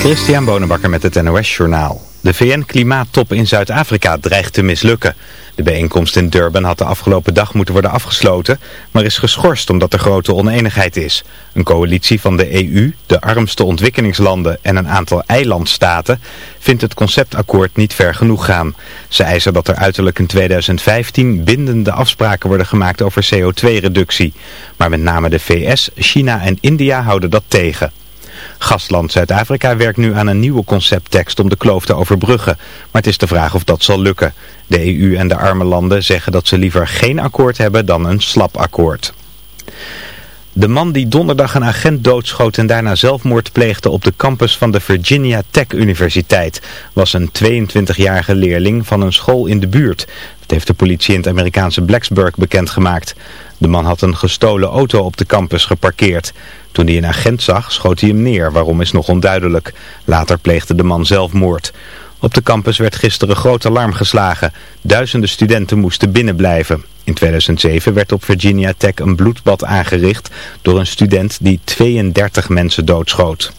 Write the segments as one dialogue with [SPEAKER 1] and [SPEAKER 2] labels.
[SPEAKER 1] Christian Bonenbakker met het NOS Journaal. De VN-klimaattop in Zuid-Afrika dreigt te mislukken. De bijeenkomst in Durban had de afgelopen dag moeten worden afgesloten, maar is geschorst omdat er grote oneenigheid is. Een coalitie van de EU, de armste ontwikkelingslanden en een aantal eilandstaten vindt het conceptakkoord niet ver genoeg gaan. Ze eisen dat er uiterlijk in 2015 bindende afspraken worden gemaakt over CO2-reductie. Maar met name de VS, China en India houden dat tegen. Gastland Zuid-Afrika werkt nu aan een nieuwe concepttekst om de kloof te overbruggen. Maar het is de vraag of dat zal lukken. De EU en de arme landen zeggen dat ze liever geen akkoord hebben dan een slap akkoord. De man die donderdag een agent doodschoot en daarna zelfmoord pleegde op de campus van de Virginia Tech Universiteit was een 22-jarige leerling van een school in de buurt. Dat heeft de politie in het Amerikaanse Blacksburg bekendgemaakt. De man had een gestolen auto op de campus geparkeerd. Toen hij een agent zag, schoot hij hem neer. Waarom is nog onduidelijk. Later pleegde de man zelfmoord. Op de campus werd gisteren groot alarm geslagen. Duizenden studenten moesten binnenblijven. In 2007 werd op Virginia Tech een bloedbad aangericht door een student die 32 mensen doodschoot.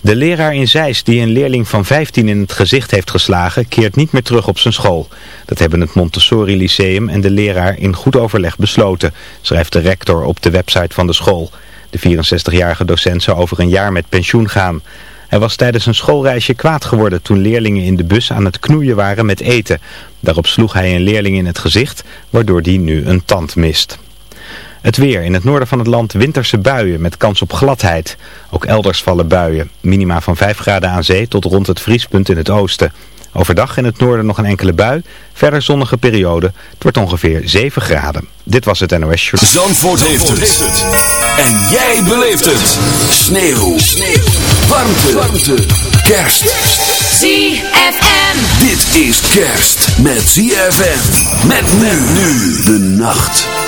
[SPEAKER 1] De leraar in Zeist die een leerling van 15 in het gezicht heeft geslagen keert niet meer terug op zijn school. Dat hebben het Montessori Lyceum en de leraar in goed overleg besloten, schrijft de rector op de website van de school. De 64-jarige docent zou over een jaar met pensioen gaan. Hij was tijdens een schoolreisje kwaad geworden toen leerlingen in de bus aan het knoeien waren met eten. Daarop sloeg hij een leerling in het gezicht, waardoor die nu een tand mist. Het weer. In het noorden van het land winterse buien met kans op gladheid. Ook elders vallen buien. Minima van 5 graden aan zee tot rond het vriespunt in het oosten. Overdag in het noorden nog een enkele bui. Verder zonnige periode. Het wordt ongeveer 7 graden. Dit was het NOS Show.
[SPEAKER 2] Zandvoort, heeft, het. En jij beleeft het. Sneeuw. Sneeuw. Warmte. Warmte. Kerst.
[SPEAKER 3] ZFM.
[SPEAKER 2] Dit is kerst met ZFM. Met men nu de nacht.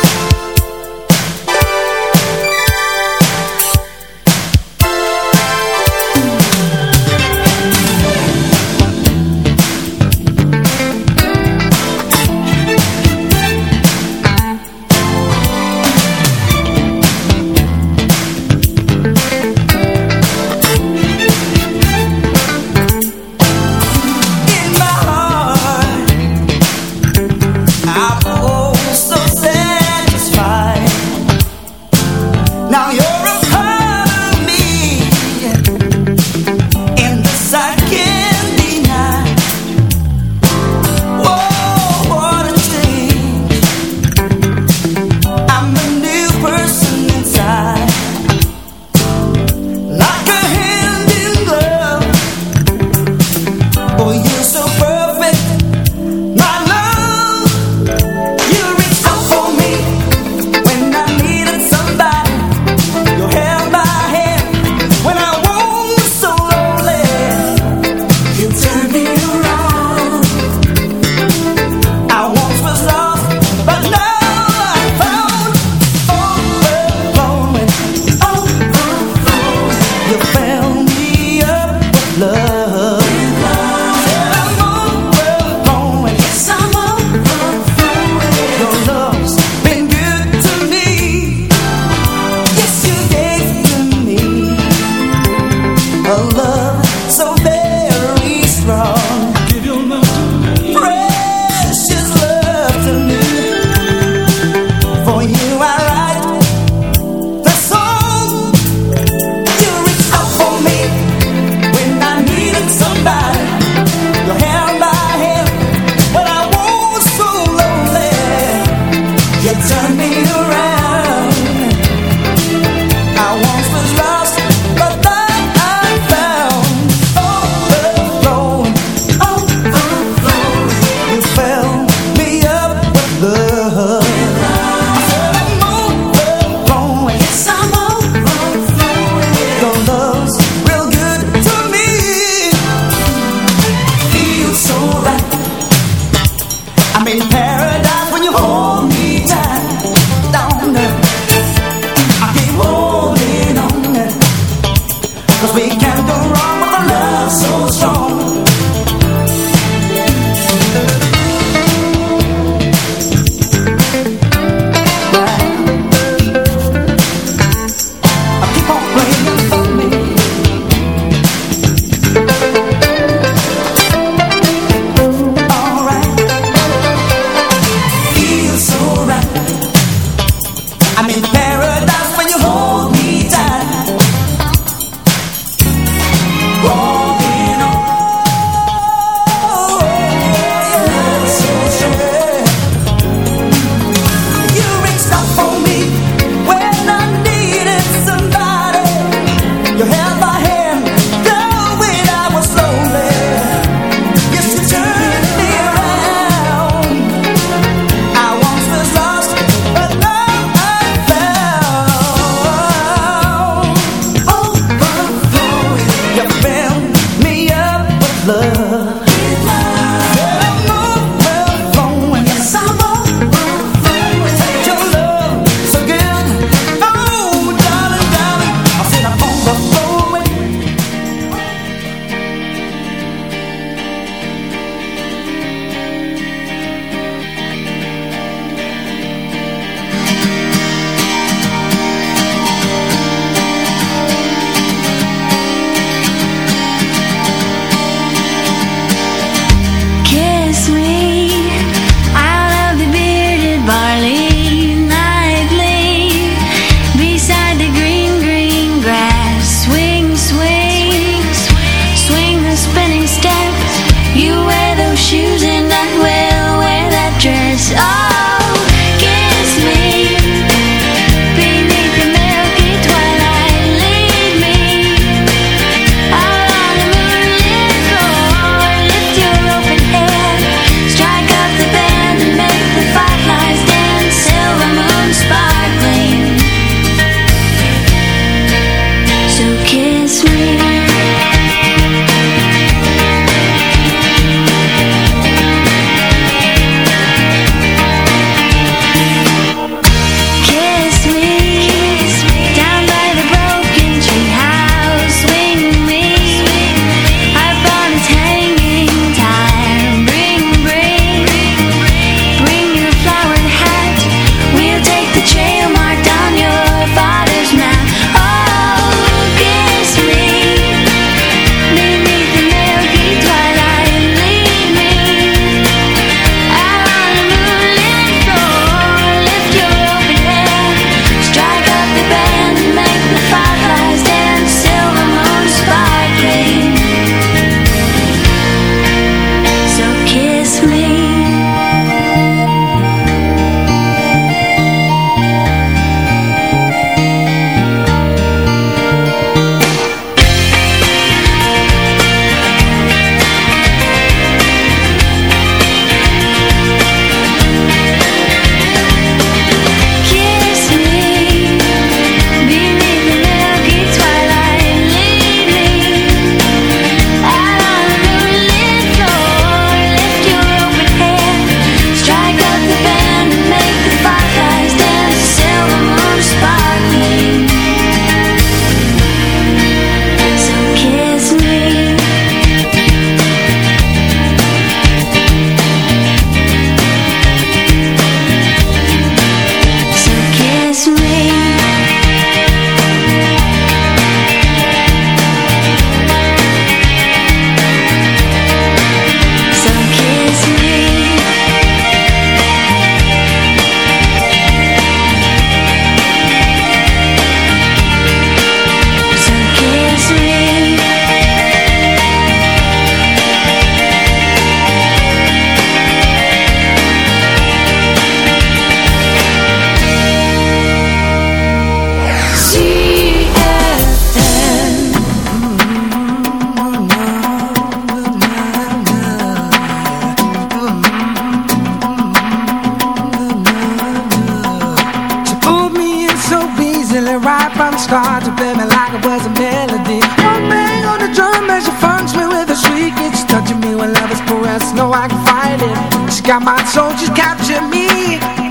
[SPEAKER 4] scar to play me
[SPEAKER 5] like it was a melody. One bang on the drum as she funks me with a shriek. It's touching me when love is pressed. No, I can fight it. She got my soul, she's captured me.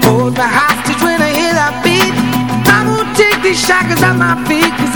[SPEAKER 5] Hold my hostage when I hear that beat. I won't take these shackles at
[SPEAKER 6] my feet, cause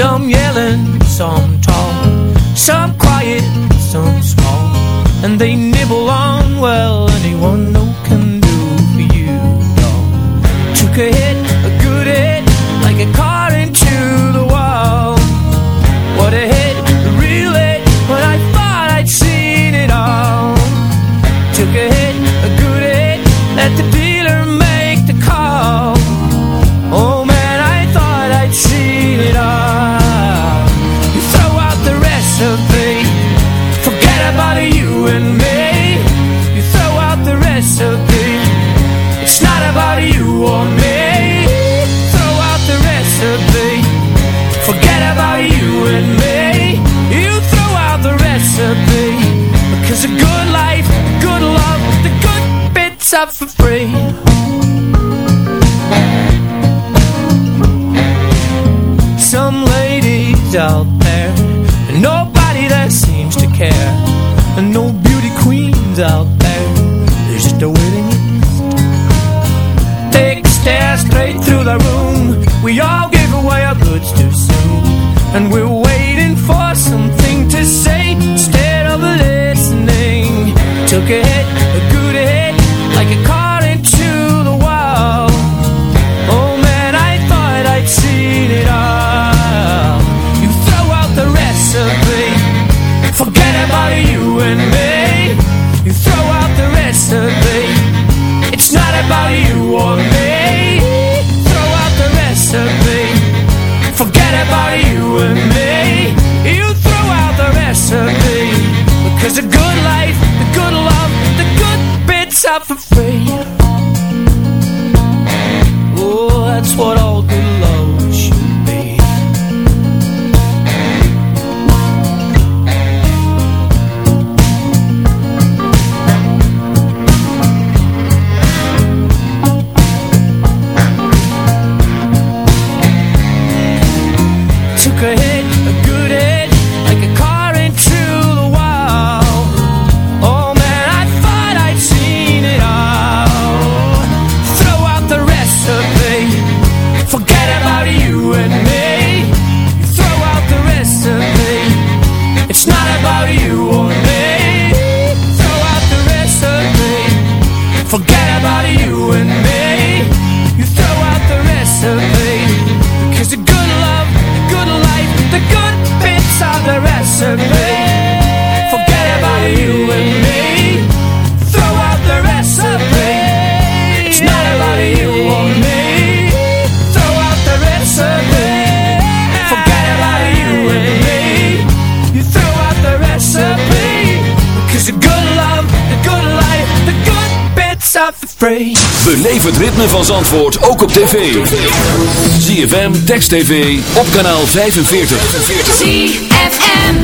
[SPEAKER 6] Some yelling, some op tv. ZFM, Text TV, op kanaal 45.
[SPEAKER 3] ZFM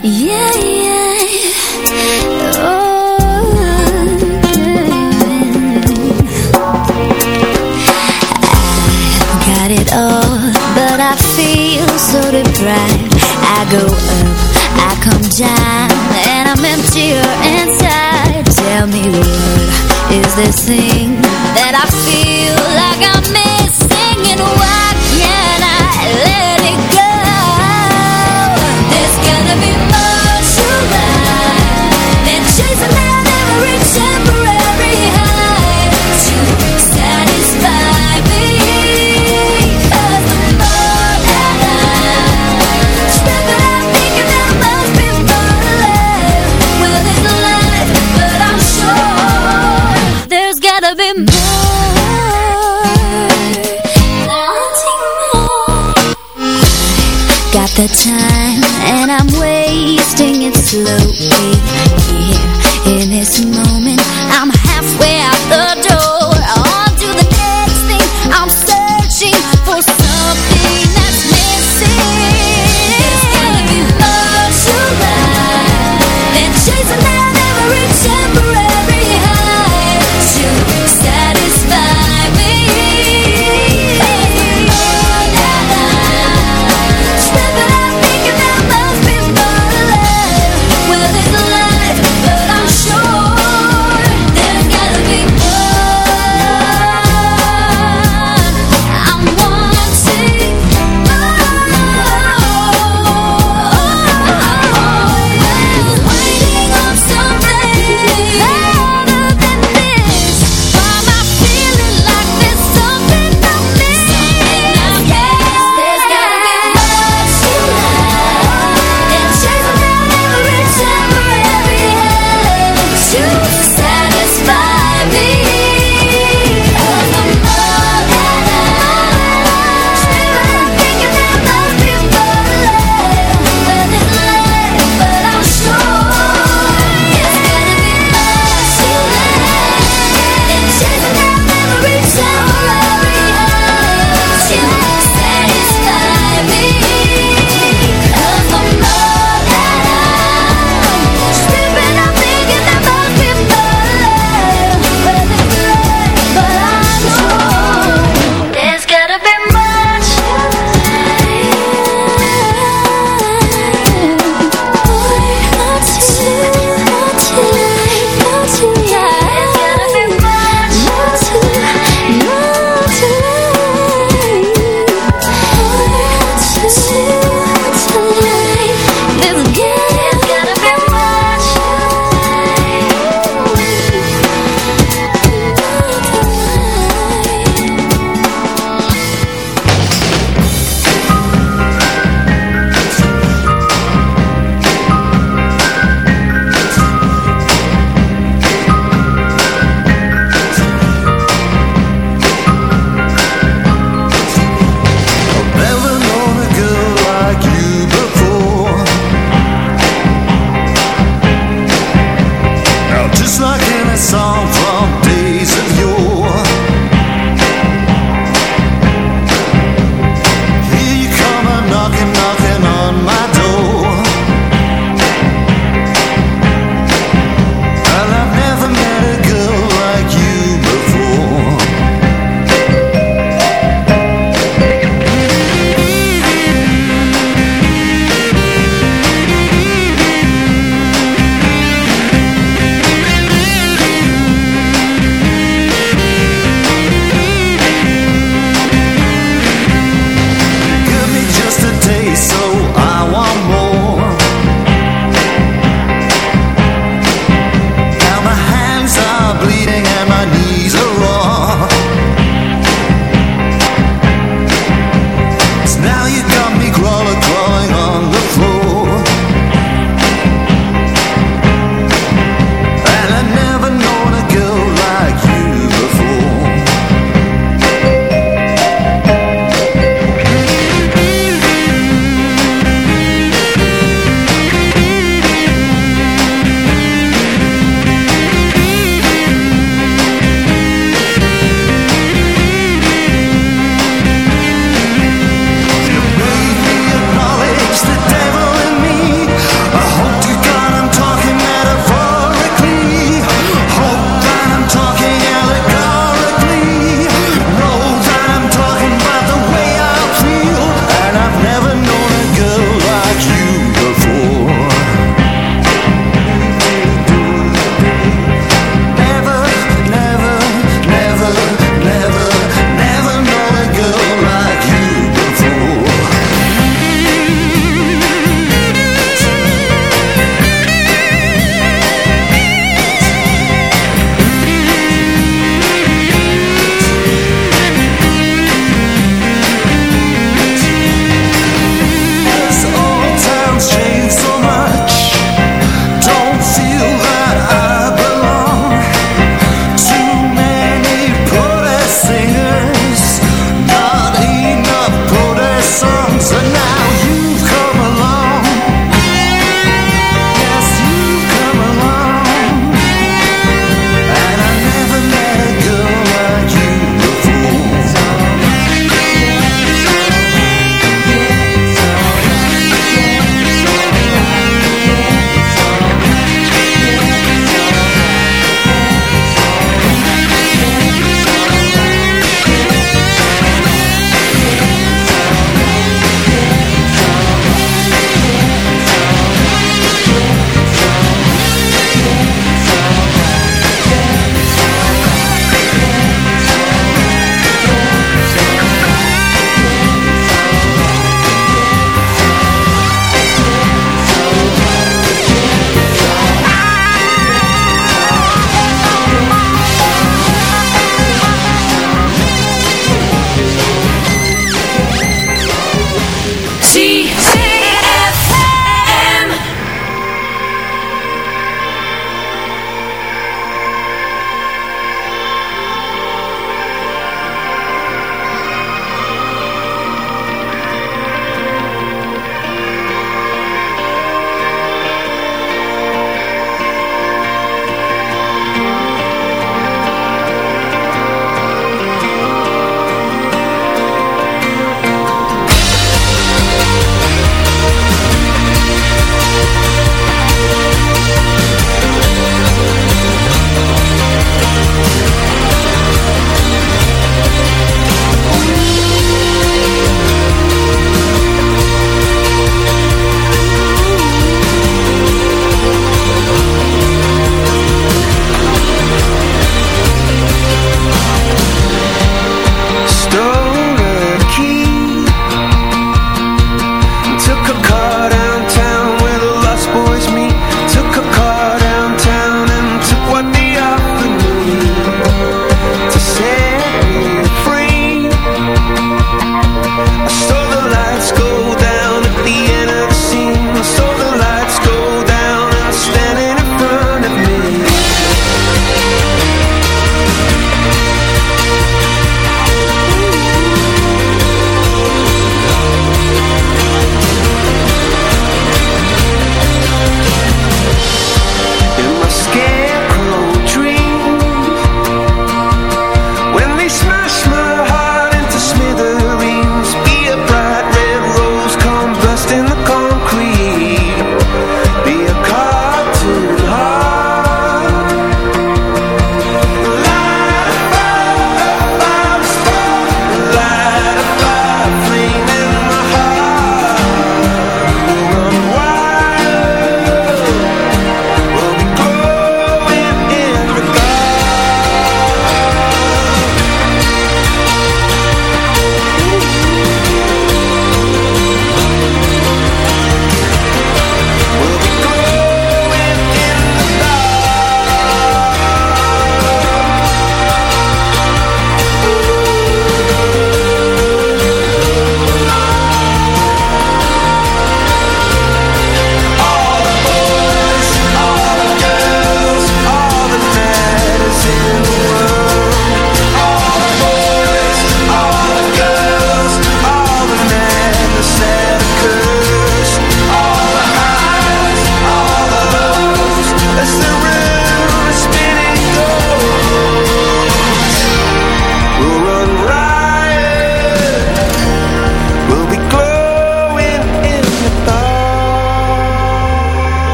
[SPEAKER 3] Yeah, oh, all, so I go up, I come down, and I'm Tell me what is this thing that I feel like I'm missing and why can't I let it go? There's gotta be more to life than chasing that every chance. the time and I'm wasting it slowly.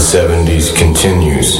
[SPEAKER 7] the 70s continues.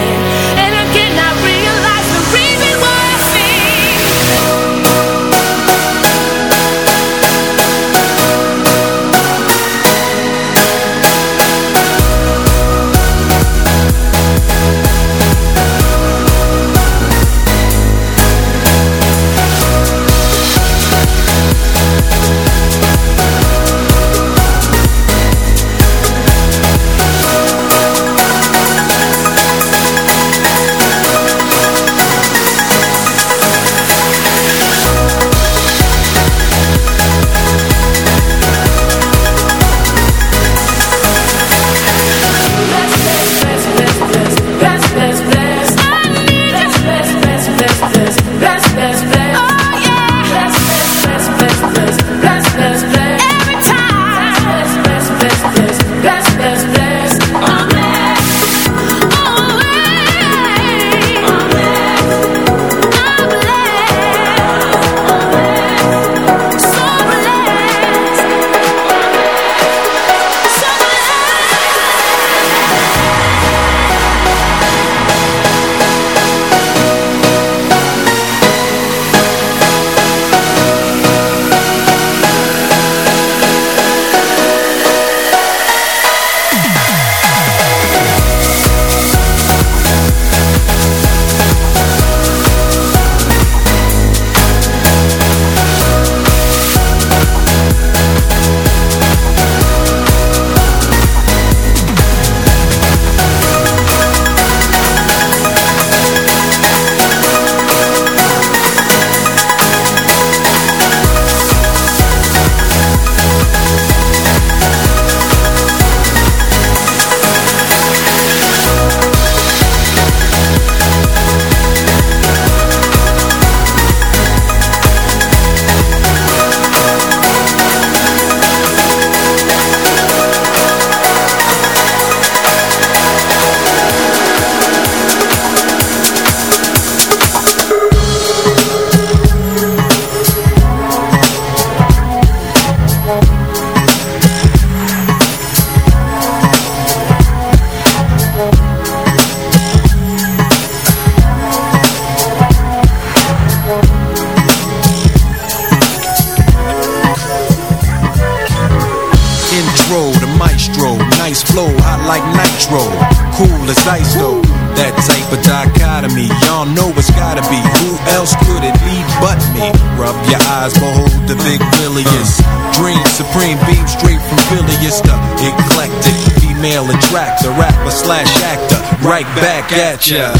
[SPEAKER 8] At ya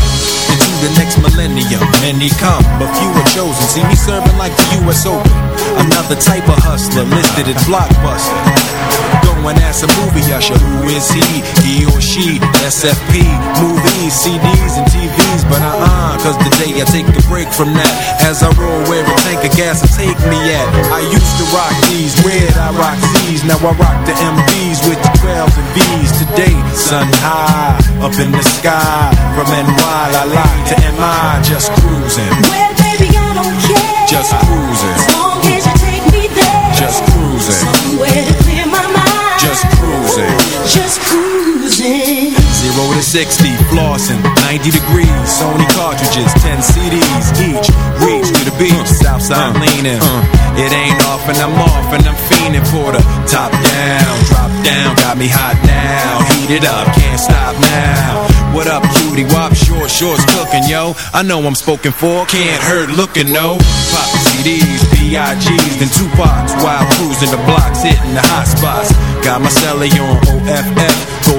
[SPEAKER 8] into the next millennium. Many come, but few are chosen. See me serving like the U.S. Open. Another type of hustler listed at Blockbuster. Going as a movie I usher. Who is he? He or she? SFP. Movies, CDs, and TVs. But uh-uh, cause the day I take a break from that. As I roll where a tank of gas will take me at. I used to rock these, red I rock these. Now I rock the MVs with 12s and V's. Today, sun high, up in the sky. From NY, la la to MI, just cruising.
[SPEAKER 9] Well, baby, I don't care.
[SPEAKER 8] Just cruising.
[SPEAKER 9] As long as you take me there.
[SPEAKER 8] Just cruising.
[SPEAKER 9] Somewhere to clear my mind.
[SPEAKER 8] Just cruising.
[SPEAKER 9] Just cruising.
[SPEAKER 8] Zero to 60, flossing, 90 degrees. Sony cartridges, 10 CDs each. Reach to the beach, Southside uh, leaning. Uh, it ain't off and I'm off and I'm fiending for the top down, drop down. Got me hot now, heat it up, can't stop now. What up, cutie? Wop, short shorts cooking, yo. I know I'm spoken for, can't hurt looking, no. Pop CDs, B.I.G's, then Tupac's while cruising the blocks, hitting the hot spots. Got my celly on OFF,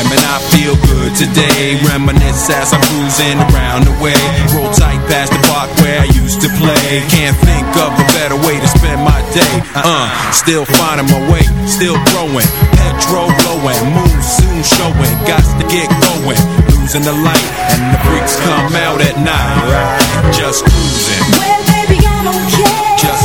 [SPEAKER 8] am, and I feel good today. Reminisce as I'm cruising around the way. Roll tight past the park where I used to play. Can't think of a better way to spend my day. Uh, still finding my way, still growing. Petrol blowing, moon soon showing. Got to get going, losing the light, and the freaks come out at night. Just cruising,
[SPEAKER 9] Well, baby, I don't care.
[SPEAKER 8] just